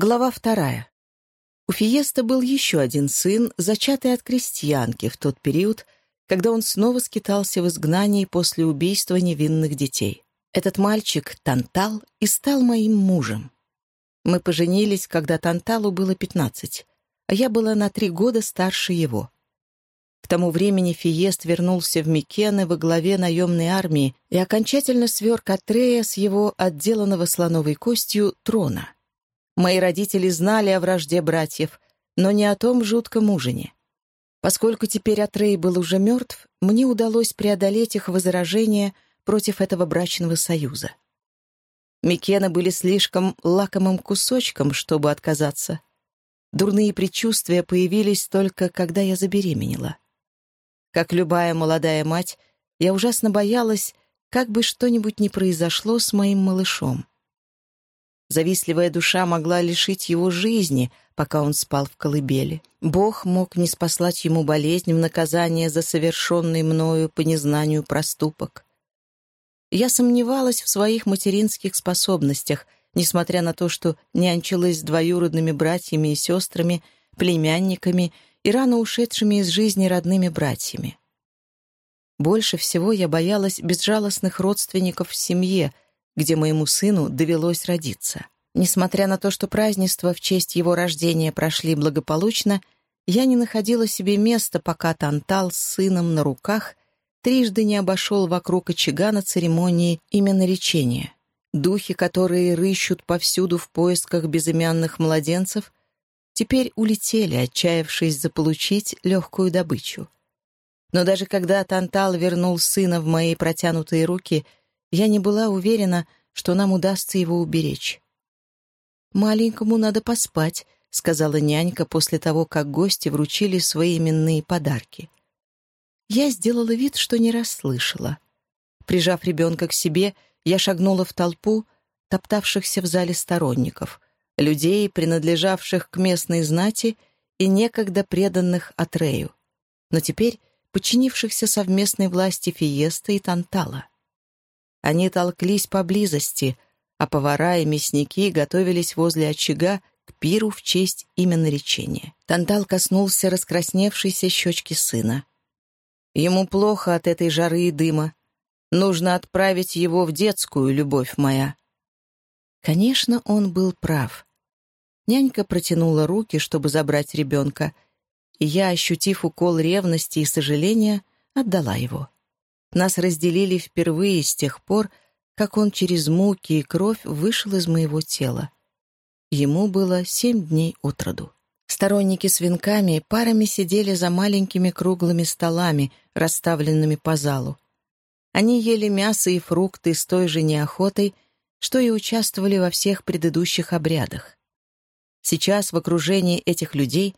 Глава вторая. У Фиеста был еще один сын, зачатый от крестьянки в тот период, когда он снова скитался в изгнании после убийства невинных детей. Этот мальчик, Тантал, и стал моим мужем. Мы поженились, когда Танталу было пятнадцать, а я была на три года старше его. К тому времени Фиест вернулся в Микены во главе наемной армии и окончательно свер Катрея с его отделанного слоновой костью трона — Мои родители знали о вражде братьев, но не о том жутком ужине. Поскольку теперь Атрей был уже мертв, мне удалось преодолеть их возражения против этого брачного союза. Микены были слишком лакомым кусочком, чтобы отказаться. Дурные предчувствия появились только, когда я забеременела. Как любая молодая мать, я ужасно боялась, как бы что-нибудь не произошло с моим малышом. Завистливая душа могла лишить его жизни, пока он спал в колыбели. Бог мог не спаслать ему болезнь в наказание за совершенный мною по незнанию проступок. Я сомневалась в своих материнских способностях, несмотря на то, что нянчилась с двоюродными братьями и сестрами, племянниками и рано ушедшими из жизни родными братьями. Больше всего я боялась безжалостных родственников в семье — где моему сыну довелось родиться. Несмотря на то, что празднества в честь его рождения прошли благополучно, я не находила себе места, пока Тантал с сыном на руках трижды не обошел вокруг очага на церемонии именно речения. Духи, которые рыщут повсюду в поисках безымянных младенцев, теперь улетели, отчаявшись заполучить легкую добычу. Но даже когда Тантал вернул сына в мои протянутые руки — я не была уверена, что нам удастся его уберечь. «Маленькому надо поспать», — сказала нянька после того, как гости вручили свои именные подарки. Я сделала вид, что не расслышала. Прижав ребенка к себе, я шагнула в толпу топтавшихся в зале сторонников, людей, принадлежавших к местной знати и некогда преданных Атрею, но теперь подчинившихся совместной власти Фиеста и Тантала. Они толклись поблизости, а повара и мясники готовились возле очага к пиру в честь именно речения. Тантал коснулся раскрасневшейся щечки сына. Ему плохо от этой жары и дыма. Нужно отправить его в детскую, любовь моя. Конечно, он был прав. Нянька протянула руки, чтобы забрать ребенка, и я, ощутив укол ревности и сожаления, отдала его. Нас разделили впервые с тех пор, как он через муки и кровь вышел из моего тела. Ему было семь дней от роду. Сторонники с венками парами сидели за маленькими круглыми столами, расставленными по залу. Они ели мясо и фрукты с той же неохотой, что и участвовали во всех предыдущих обрядах. Сейчас в окружении этих людей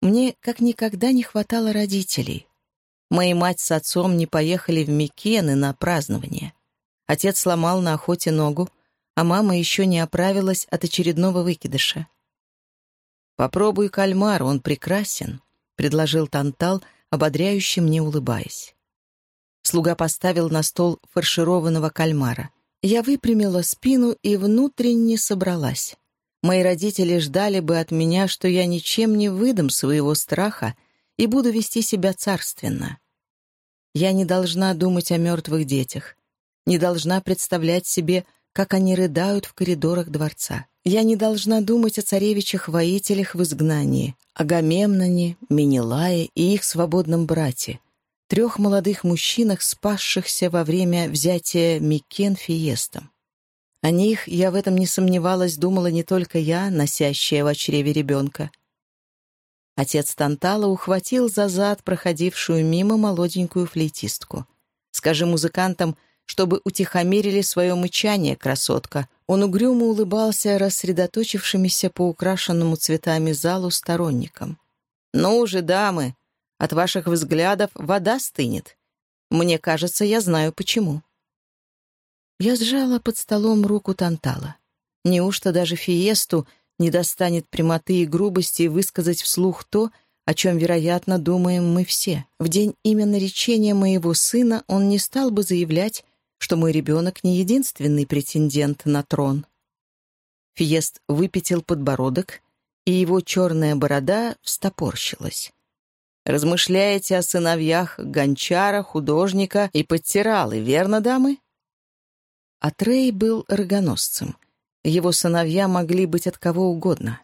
мне как никогда не хватало родителей. Мои мать с отцом не поехали в Микены на празднование. Отец сломал на охоте ногу, а мама еще не оправилась от очередного выкидыша. «Попробуй кальмар, он прекрасен», — предложил Тантал, ободряюще мне улыбаясь. Слуга поставил на стол фаршированного кальмара. Я выпрямила спину и внутренне собралась. Мои родители ждали бы от меня, что я ничем не выдам своего страха и буду вести себя царственно. Я не должна думать о мертвых детях, не должна представлять себе, как они рыдают в коридорах дворца. Я не должна думать о царевичах-воителях в изгнании, о Гамемноне, Менелае и их свободном брате, трех молодых мужчинах, спасшихся во время взятия Микен Фиестом. О них, я в этом не сомневалась, думала не только я, носящая в чреве ребенка. Отец Тантала ухватил за зад проходившую мимо молоденькую флейтистку. «Скажи музыкантам, чтобы утихомирили свое мычание, красотка». Он угрюмо улыбался рассредоточившимися по украшенному цветами залу сторонникам. «Ну же, дамы, от ваших взглядов вода стынет. Мне кажется, я знаю почему». Я сжала под столом руку Тантала. Неужто даже Фиесту не достанет прямоты и грубости высказать вслух то, о чем, вероятно, думаем мы все. В день именно речения моего сына он не стал бы заявлять, что мой ребенок не единственный претендент на трон. Фиест выпятил подбородок, и его черная борода встопорщилась. «Размышляете о сыновьях гончара, художника и подтиралы, верно, дамы?» Атрей был рогоносцем. Его сыновья могли быть от кого угодно.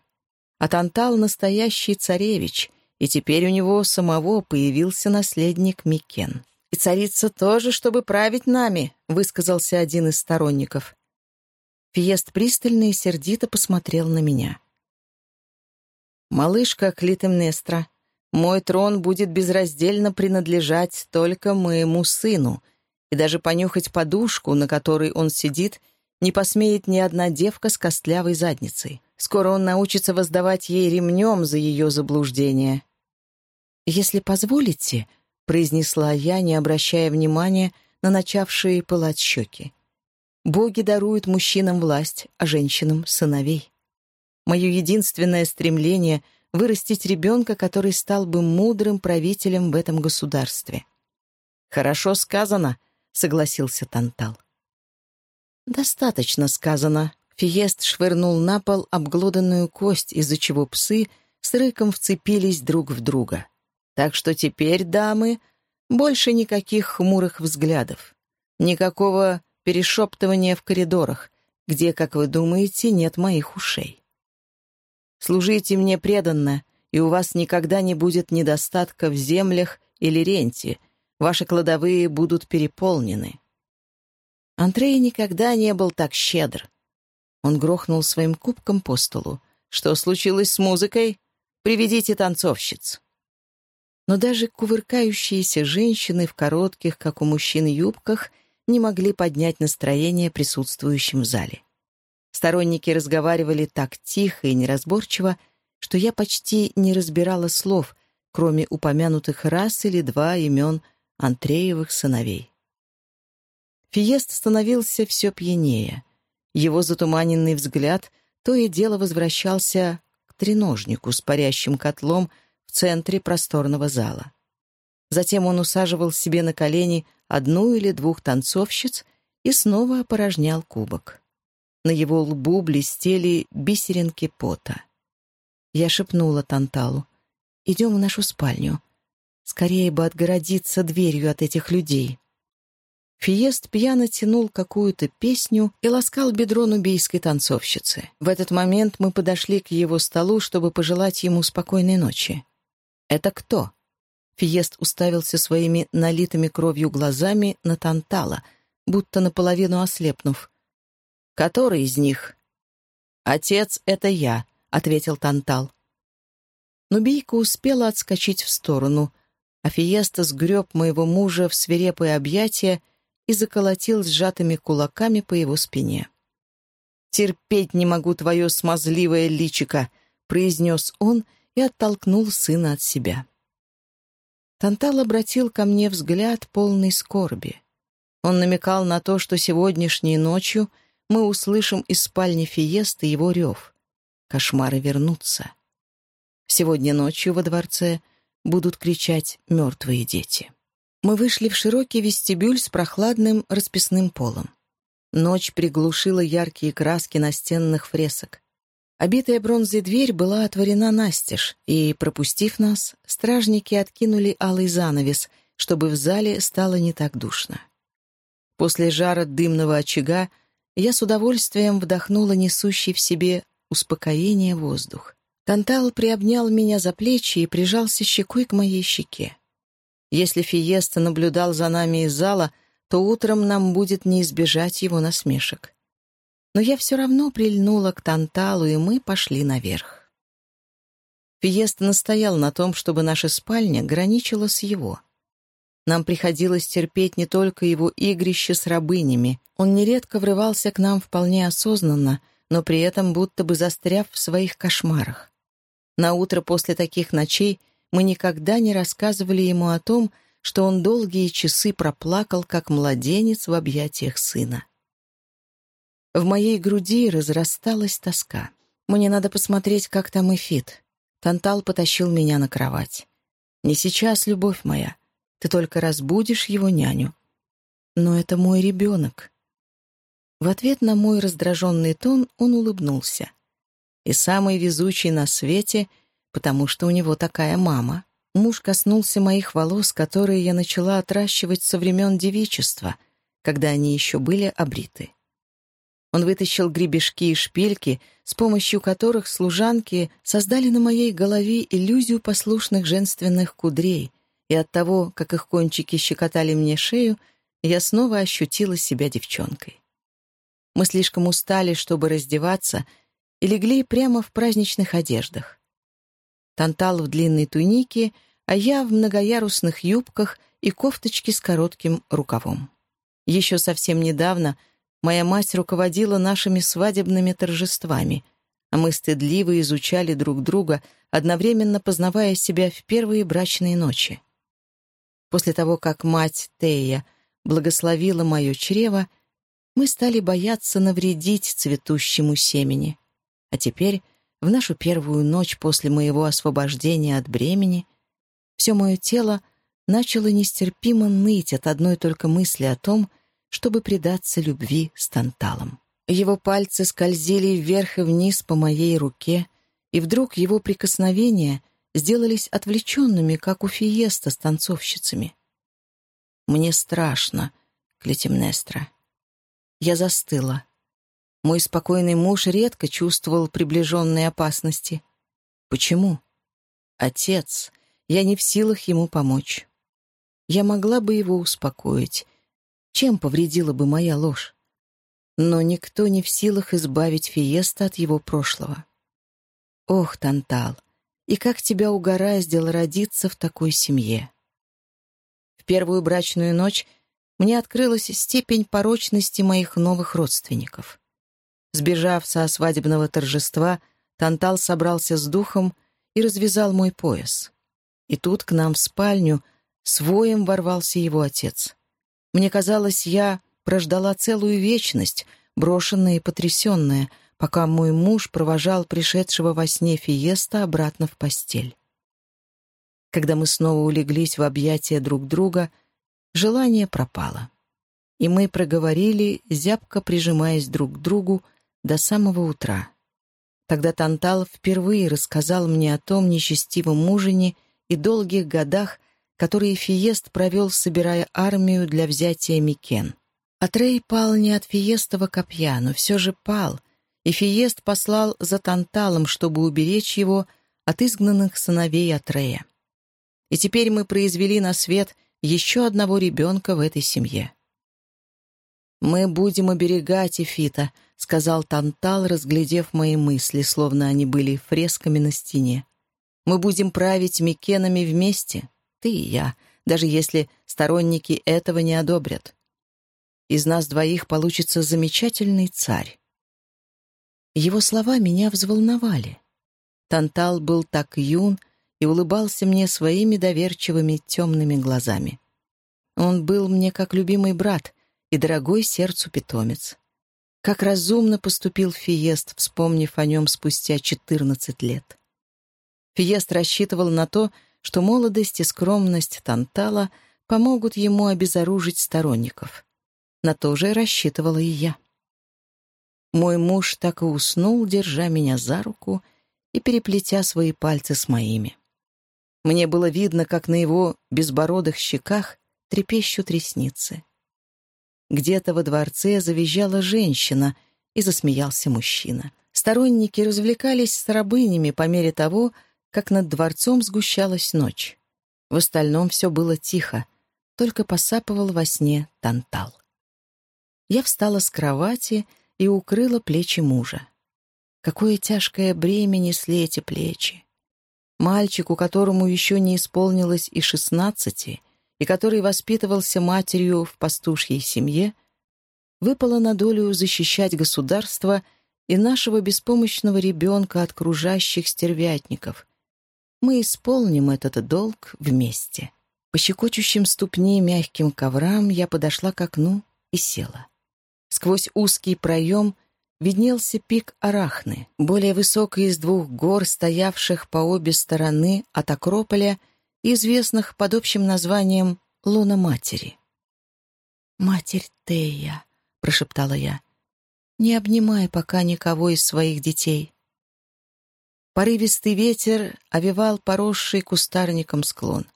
А Тантал — настоящий царевич, и теперь у него самого появился наследник Микен. «И царица тоже, чтобы править нами», — высказался один из сторонников. Фиест пристально и сердито посмотрел на меня. «Малышка Клитемнестра, мой трон будет безраздельно принадлежать только моему сыну, и даже понюхать подушку, на которой он сидит, не посмеет ни одна девка с костлявой задницей. Скоро он научится воздавать ей ремнем за ее заблуждение». «Если позволите», — произнесла я, не обращая внимания на начавшие пылать щеки. «Боги даруют мужчинам власть, а женщинам — сыновей. Мое единственное стремление — вырастить ребенка, который стал бы мудрым правителем в этом государстве». «Хорошо сказано», — согласился Тантал. «Достаточно сказано». Фиест швырнул на пол обглоданную кость, из-за чего псы с рыком вцепились друг в друга. Так что теперь, дамы, больше никаких хмурых взглядов. Никакого перешептывания в коридорах, где, как вы думаете, нет моих ушей. Служите мне преданно, и у вас никогда не будет недостатка в землях или ренте, ваши кладовые будут переполнены. Андрей никогда не был так щедр. Он грохнул своим кубком по столу. «Что случилось с музыкой? Приведите танцовщиц». Но даже кувыркающиеся женщины в коротких, как у мужчин, юбках не могли поднять настроение присутствующим в зале. Сторонники разговаривали так тихо и неразборчиво, что я почти не разбирала слов, кроме упомянутых раз или два имен Андреевых сыновей. Фиест становился все пьянее. Его затуманенный взгляд то и дело возвращался к треножнику с парящим котлом в центре просторного зала. Затем он усаживал себе на колени одну или двух танцовщиц и снова опорожнял кубок. На его лбу блестели бисеринки пота. Я шепнула Танталу. «Идем в нашу спальню. Скорее бы отгородиться дверью от этих людей». Фиест пьяно тянул какую-то песню и ласкал бедро нубийской танцовщицы. В этот момент мы подошли к его столу, чтобы пожелать ему спокойной ночи. «Это кто?» Фиест уставился своими налитыми кровью глазами на Тантала, будто наполовину ослепнув. «Который из них?» «Отец — это я», — ответил Тантал. Нубийка успела отскочить в сторону, а Фиеста сгреб моего мужа в свирепое объятие и заколотил сжатыми кулаками по его спине. «Терпеть не могу твое смазливое личико», — произнес он и оттолкнул сына от себя. Тантал обратил ко мне взгляд полный скорби. Он намекал на то, что сегодняшней ночью мы услышим из спальни Фиесты его рев. Кошмары вернутся. Сегодня ночью во дворце будут кричать мертвые дети. Мы вышли в широкий вестибюль с прохладным расписным полом. Ночь приглушила яркие краски настенных фресок. Обитая бронзой дверь была отворена настежь, и, пропустив нас, стражники откинули алый занавес, чтобы в зале стало не так душно. После жара дымного очага я с удовольствием вдохнула несущий в себе успокоение воздух. Тантал приобнял меня за плечи и прижался щекой к моей щеке. Если Фиеста наблюдал за нами из зала, то утром нам будет не избежать его насмешек но я все равно прильнула к Танталу, и мы пошли наверх. Фиест настоял на том, чтобы наша спальня граничила с его. Нам приходилось терпеть не только его игрище с рабынями. Он нередко врывался к нам вполне осознанно, но при этом будто бы застряв в своих кошмарах. На утро после таких ночей мы никогда не рассказывали ему о том, что он долгие часы проплакал, как младенец в объятиях сына. В моей груди разрасталась тоска. Мне надо посмотреть, как там Эфит. Тантал потащил меня на кровать. «Не сейчас, любовь моя. Ты только разбудишь его няню». «Но это мой ребенок». В ответ на мой раздраженный тон он улыбнулся. И самый везучий на свете, потому что у него такая мама. Муж коснулся моих волос, которые я начала отращивать со времен девичества, когда они еще были обриты. Он вытащил гребешки и шпильки, с помощью которых служанки создали на моей голове иллюзию послушных женственных кудрей, и от того, как их кончики щекотали мне шею, я снова ощутила себя девчонкой. Мы слишком устали, чтобы раздеваться, и легли прямо в праздничных одеждах. Тантал в длинной тунике, а я в многоярусных юбках и кофточке с коротким рукавом. Еще совсем недавно — Моя мать руководила нашими свадебными торжествами, а мы стыдливо изучали друг друга, одновременно познавая себя в первые брачные ночи. После того, как мать Тея благословила мое чрево, мы стали бояться навредить цветущему семени. А теперь, в нашу первую ночь после моего освобождения от бремени, все мое тело начало нестерпимо ныть от одной только мысли о том, чтобы предаться любви с Танталом. Его пальцы скользили вверх и вниз по моей руке, и вдруг его прикосновения сделались отвлеченными, как у Фиеста с танцовщицами. «Мне страшно, Клетимнестра». Я застыла. Мой спокойный муж редко чувствовал приближенные опасности. Почему? Отец. Я не в силах ему помочь. Я могла бы его успокоить, чем повредила бы моя ложь? Но никто не в силах избавить Фиеста от его прошлого. Ох, Тантал, и как тебя угораздило родиться в такой семье. В первую брачную ночь мне открылась степень порочности моих новых родственников. Сбежав со свадебного торжества, Тантал собрался с духом и развязал мой пояс. И тут к нам в спальню с воем ворвался его отец. Мне казалось, я прождала целую вечность, брошенная и потрясенная, пока мой муж провожал пришедшего во сне Фиеста обратно в постель. Когда мы снова улеглись в объятия друг друга, желание пропало. И мы проговорили, зябко прижимаясь друг к другу, до самого утра. Тогда Тантал впервые рассказал мне о том нечестивом ужине и долгих годах, которые Фиест провел, собирая армию для взятия Микен. Атрей пал не от Фиестова копья, но все же пал, и Фиест послал за Танталом, чтобы уберечь его от изгнанных сыновей Атрея. И теперь мы произвели на свет еще одного ребенка в этой семье. «Мы будем оберегать Эфита», — сказал Тантал, разглядев мои мысли, словно они были фресками на стене. «Мы будем править Микенами вместе ты и я, даже если сторонники этого не одобрят. Из нас двоих получится замечательный царь. Его слова меня взволновали. Тантал был так юн и улыбался мне своими доверчивыми темными глазами. Он был мне как любимый брат и дорогой сердцу питомец. Как разумно поступил Фиест, вспомнив о нем спустя четырнадцать лет. Фиест рассчитывал на то, что молодость и скромность Тантала помогут ему обезоружить сторонников. На то же рассчитывала и я. Мой муж так и уснул, держа меня за руку и переплетя свои пальцы с моими. Мне было видно, как на его безбородых щеках трепещут ресницы. Где-то во дворце завизжала женщина, и засмеялся мужчина. Сторонники развлекались с рабынями по мере того, как над дворцом сгущалась ночь. В остальном все было тихо, только посапывал во сне Тантал. Я встала с кровати и укрыла плечи мужа. Какое тяжкое бремя несли эти плечи. Мальчику, которому еще не исполнилось и шестнадцати, и который воспитывался матерью в пастушьей семье, выпало на долю защищать государство и нашего беспомощного ребенка от кружащих стервятников, мы исполним этот долг вместе. По щекочущим ступни мягким коврам я подошла к окну и села. Сквозь узкий проем виднелся пик Арахны, более высокий из двух гор, стоявших по обе стороны от Акрополя, известных под общим названием Луна Матери. «Матерь Тея», — прошептала я, Не обнимай пока никого из своих детей. Порывистый ветер овевал поросший кустарником склон.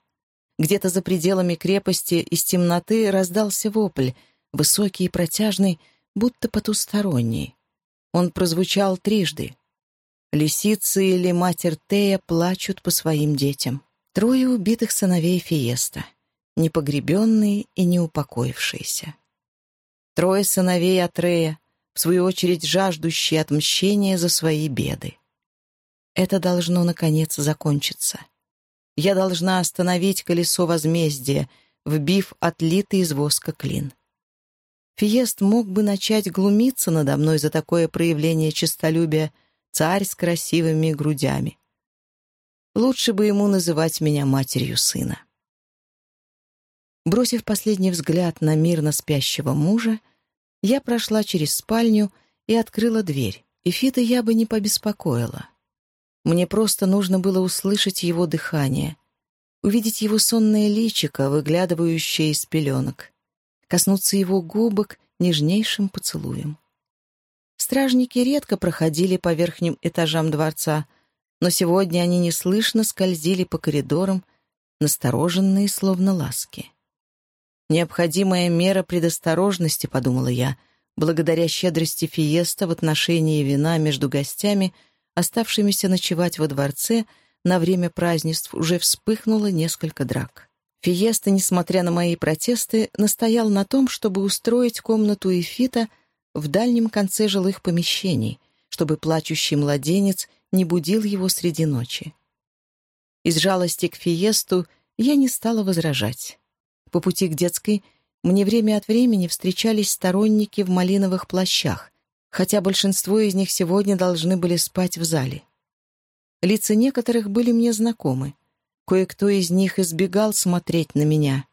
Где-то за пределами крепости из темноты раздался вопль, высокий и протяжный, будто потусторонний. Он прозвучал трижды. Лисицы или матерь Тея плачут по своим детям. Трое убитых сыновей Фиеста, непогребенные и неупокоившиеся. Трое сыновей Атрея, в свою очередь жаждущие отмщения за свои беды. Это должно, наконец, закончиться. Я должна остановить колесо возмездия, вбив отлитый из воска клин. Фиест мог бы начать глумиться надо мной за такое проявление честолюбия, царь с красивыми грудями. Лучше бы ему называть меня матерью сына. Бросив последний взгляд на мирно спящего мужа, я прошла через спальню и открыла дверь. И я бы не побеспокоила. Мне просто нужно было услышать его дыхание, увидеть его сонное личико, выглядывающее из пеленок, коснуться его губок нежнейшим поцелуем. Стражники редко проходили по верхним этажам дворца, но сегодня они неслышно скользили по коридорам, настороженные, словно ласки. «Необходимая мера предосторожности», — подумала я, благодаря щедрости Фиеста в отношении вина между гостями — оставшимися ночевать во дворце, на время празднеств уже вспыхнуло несколько драк. Фиеста, несмотря на мои протесты, настоял на том, чтобы устроить комнату Эфита в дальнем конце жилых помещений, чтобы плачущий младенец не будил его среди ночи. Из жалости к Фиесту я не стала возражать. По пути к детской мне время от времени встречались сторонники в малиновых плащах, хотя большинство из них сегодня должны были спать в зале. Лица некоторых были мне знакомы. Кое-кто из них избегал смотреть на меня.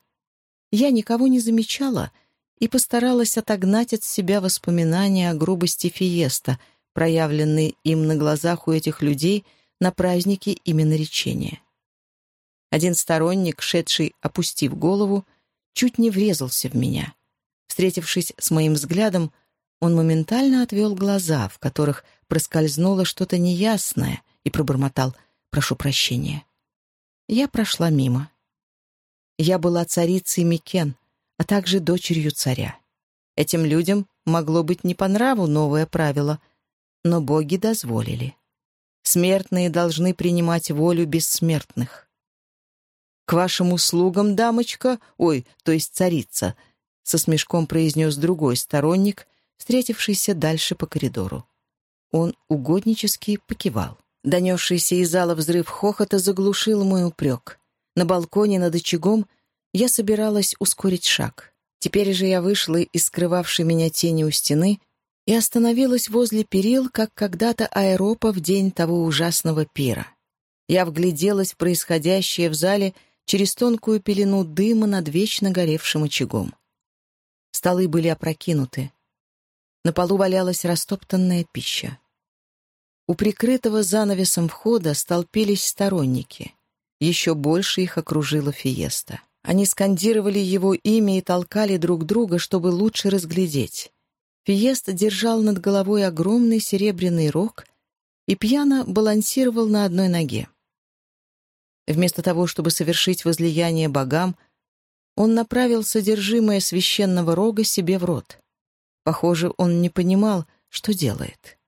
Я никого не замечала и постаралась отогнать от себя воспоминания о грубости Фиеста, проявленные им на глазах у этих людей на празднике именоречения. Один сторонник, шедший, опустив голову, чуть не врезался в меня. Встретившись с моим взглядом, он моментально отвел глаза, в которых проскользнуло что-то неясное, и пробормотал «Прошу прощения». Я прошла мимо. Я была царицей Микен, а также дочерью царя. Этим людям могло быть не по нраву новое правило, но боги дозволили. Смертные должны принимать волю бессмертных. «К вашим услугам, дамочка, ой, то есть царица», со смешком произнес другой сторонник, встретившийся дальше по коридору. Он угоднически покивал. Донесшийся из зала взрыв хохота заглушил мой упрек. На балконе над очагом я собиралась ускорить шаг. Теперь же я вышла из скрывавшей меня тени у стены и остановилась возле перил, как когда-то аэропа в день того ужасного пира. Я вгляделась в происходящее в зале через тонкую пелену дыма над вечно горевшим очагом. Столы были опрокинуты. На полу валялась растоптанная пища. У прикрытого занавесом входа столпились сторонники. Еще больше их окружила фиеста. Они скандировали его имя и толкали друг друга, чтобы лучше разглядеть. Фиеста держал над головой огромный серебряный рог и пьяно балансировал на одной ноге. Вместо того, чтобы совершить возлияние богам, он направил содержимое священного рога себе в рот. Похоже, он не понимал, что делает.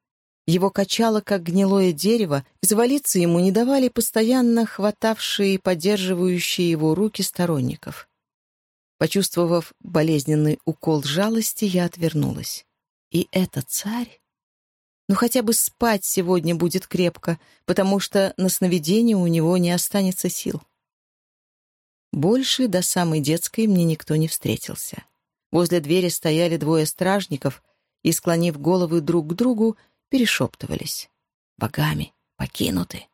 Его качало, как гнилое дерево, и завалиться ему не давали постоянно хватавшие и поддерживающие его руки сторонников. Почувствовав болезненный укол жалости, я отвернулась. И это царь? Ну, хотя бы спать сегодня будет крепко, потому что на сновидение у него не останется сил. Больше до самой детской мне никто не встретился. Возле двери стояли двое стражников и, склонив головы друг к другу, перешептывались. «Богами покинуты».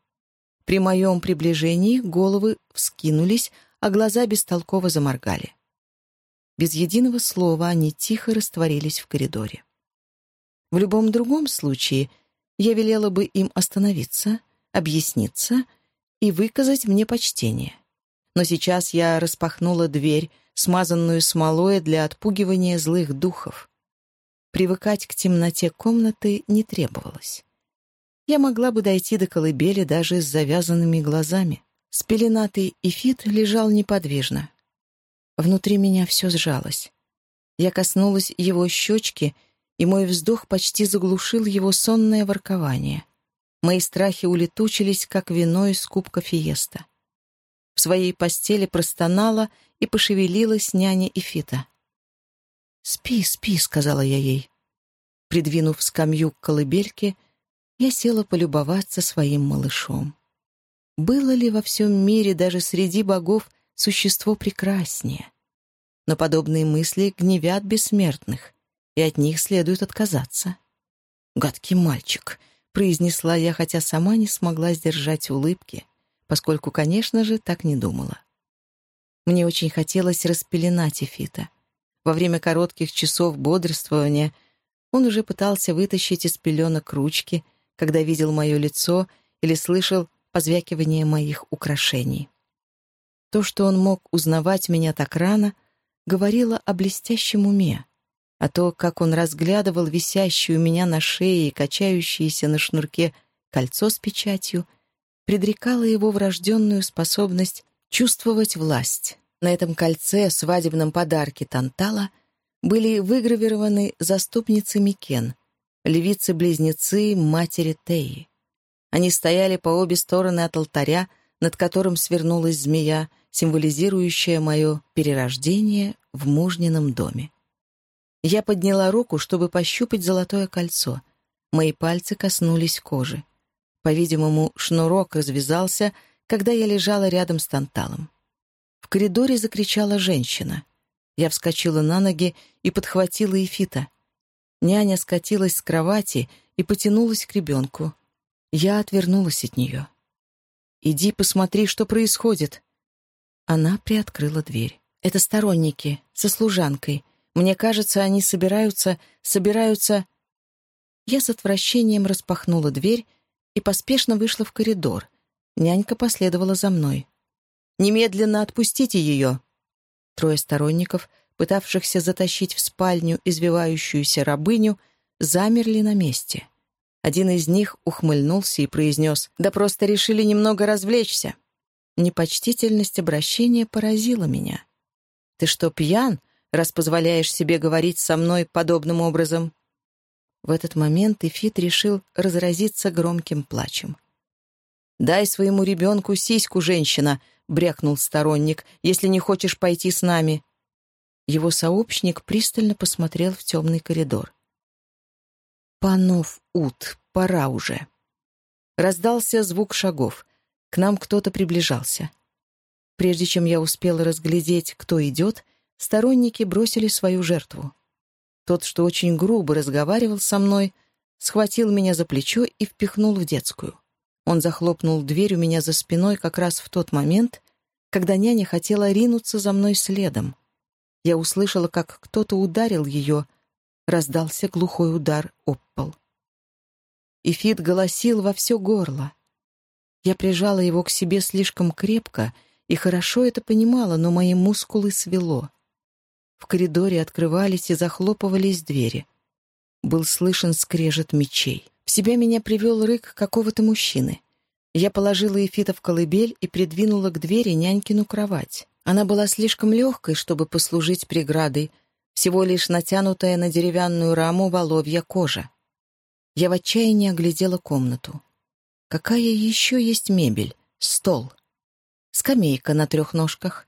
При моем приближении головы вскинулись, а глаза бестолково заморгали. Без единого слова они тихо растворились в коридоре. В любом другом случае я велела бы им остановиться, объясниться и выказать мне почтение. Но сейчас я распахнула дверь, смазанную смолой для отпугивания злых духов. привыкать к темноте комнаты не требовалось. Я могла бы дойти до колыбели даже с завязанными глазами. Спеленатый эфит лежал неподвижно. Внутри меня все сжалось. Я коснулась его щечки, и мой вздох почти заглушил его сонное воркование. Мои страхи улетучились, как вино из кубка фиеста. В своей постели простонала и пошевелилась няня Эфита. «Спи, спи», — сказала я ей. Придвинув скамью к колыбельке, я села полюбоваться своим малышом. Было ли во всем мире, даже среди богов, существо прекраснее? Но подобные мысли гневят бессмертных, и от них следует отказаться. «Гадкий мальчик», — произнесла я, хотя сама не смогла сдержать улыбки, поскольку, конечно же, так не думала. Мне очень хотелось распеленать Эфита. Во время коротких часов бодрствования он уже пытался вытащить из пеленок ручки, когда видел мое лицо или слышал позвякивание моих украшений. То, что он мог узнавать меня так рано, говорило о блестящем уме, а то, как он разглядывал висящую у меня на шее и качающееся на шнурке кольцо с печатью, предрекало его врожденную способность чувствовать власть. На этом кольце, свадебном подарке Тантала, были выгравированы заступницы Микен, левицы-близнецы матери Теи. Они стояли по обе стороны от алтаря, над которым свернулась змея, символизирующая мое перерождение в мужнином доме. Я подняла руку, чтобы пощупать золотое кольцо. Мои пальцы коснулись кожи. По-видимому, шнурок развязался, когда я лежала рядом с Танталом. В коридоре закричала женщина. Я вскочила на ноги и подхватила Эфита. Няня скатилась с кровати и потянулась к ребенку. Я отвернулась от нее. «Иди посмотри, что происходит». Она приоткрыла дверь. «Это сторонники, со служанкой. Мне кажется, они собираются, собираются...» Я с отвращением распахнула дверь и поспешно вышла в коридор. Нянька последовала за мной. «Немедленно отпустите ее!» Трое сторонников, пытавшихся затащить в спальню извивающуюся рабыню, замерли на месте. Один из них ухмыльнулся и произнес «Да просто решили немного развлечься». Непочтительность обращения поразила меня. «Ты что, пьян, раз позволяешь себе говорить со мной подобным образом?» В этот момент Эфит решил разразиться громким плачем. «Дай своему ребенку сиську, женщина!» — брякнул сторонник. «Если не хочешь пойти с нами». Его сообщник пристально посмотрел в темный коридор. «Панов Ут, пора уже». Раздался звук шагов. К нам кто-то приближался. Прежде чем я успела разглядеть, кто идет, сторонники бросили свою жертву. Тот, что очень грубо разговаривал со мной, схватил меня за плечо и впихнул в детскую. Он захлопнул дверь у меня за спиной как раз в тот момент, когда няня хотела ринуться за мной следом. Я услышала, как кто-то ударил ее, раздался глухой удар об пол. Ифит голосил во все горло. Я прижала его к себе слишком крепко и хорошо это понимала, но мои мускулы свело. В коридоре открывались и захлопывались двери. Был слышен скрежет мечей. В себя меня привел рык какого-то мужчины. Я положила Ефита в колыбель и придвинула к двери нянькину кровать. Она была слишком легкой, чтобы послужить преградой, всего лишь натянутая на деревянную раму воловья кожа. Я в отчаянии оглядела комнату. Какая еще есть мебель? Стол. Скамейка на трех ножках.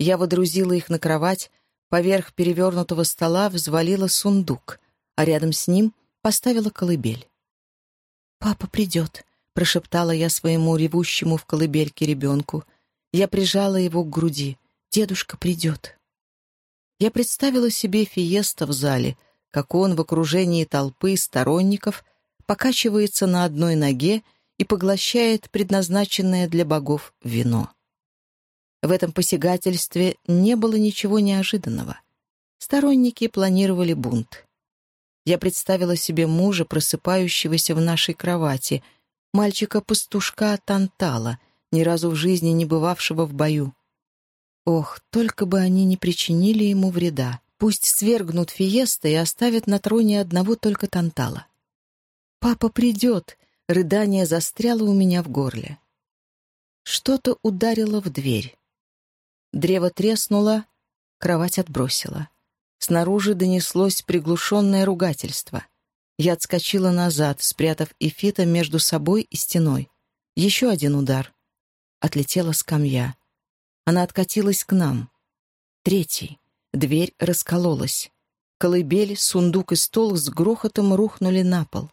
Я водрузила их на кровать, Поверх перевернутого стола взвалила сундук, а рядом с ним поставила колыбель. «Папа придет», — прошептала я своему ревущему в колыбельке ребенку. Я прижала его к груди. «Дедушка придет». Я представила себе Фиеста в зале, как он в окружении толпы сторонников покачивается на одной ноге и поглощает предназначенное для богов вино. В этом посягательстве не было ничего неожиданного. Сторонники планировали бунт. Я представила себе мужа, просыпающегося в нашей кровати, мальчика-пастушка Тантала, ни разу в жизни не бывавшего в бою. Ох, только бы они не причинили ему вреда. Пусть свергнут Фиеста и оставят на троне одного только Тантала. «Папа придет!» — рыдание застряло у меня в горле. Что-то ударило в дверь. Древо треснуло, кровать отбросила. Снаружи донеслось приглушенное ругательство. Я отскочила назад, спрятав Эфита между собой и стеной. Еще один удар. Отлетела скамья. Она откатилась к нам. Третий. Дверь раскололась. Колыбель, сундук и стол с грохотом рухнули на пол.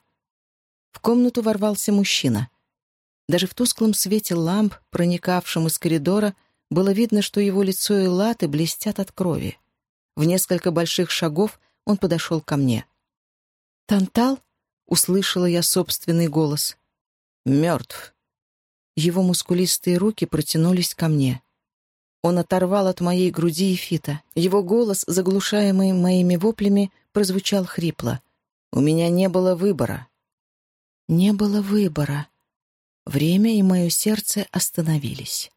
В комнату ворвался мужчина. Даже в тусклом свете ламп, проникавшем из коридора, было видно, что его лицо и латы блестят от крови. В несколько больших шагов он подошел ко мне. «Тантал?» — услышала я собственный голос. «Мертв». Его мускулистые руки протянулись ко мне. Он оторвал от моей груди Эфита. Его голос, заглушаемый моими воплями, прозвучал хрипло. «У меня не было выбора». Не было выбора. Время и мое сердце остановились.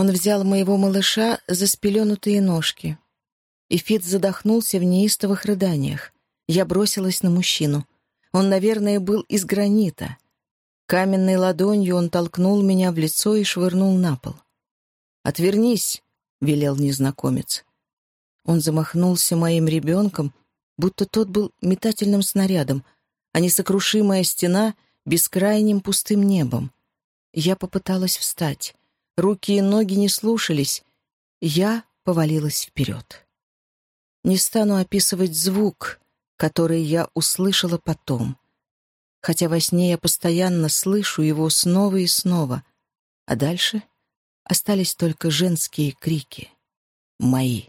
Он взял моего малыша за спеленутые ножки. Эфит задохнулся в неистовых рыданиях. Я бросилась на мужчину. Он, наверное, был из гранита. Каменной ладонью он толкнул меня в лицо и швырнул на пол. «Отвернись!» — велел незнакомец. Он замахнулся моим ребенком, будто тот был метательным снарядом, а несокрушимая стена — бескрайним пустым небом. Я попыталась встать. Руки и ноги не слушались. Я повалилась вперед. Не стану описывать звук, который я услышала потом. Хотя во сне я постоянно слышу его снова и снова. А дальше остались только женские крики. Мои.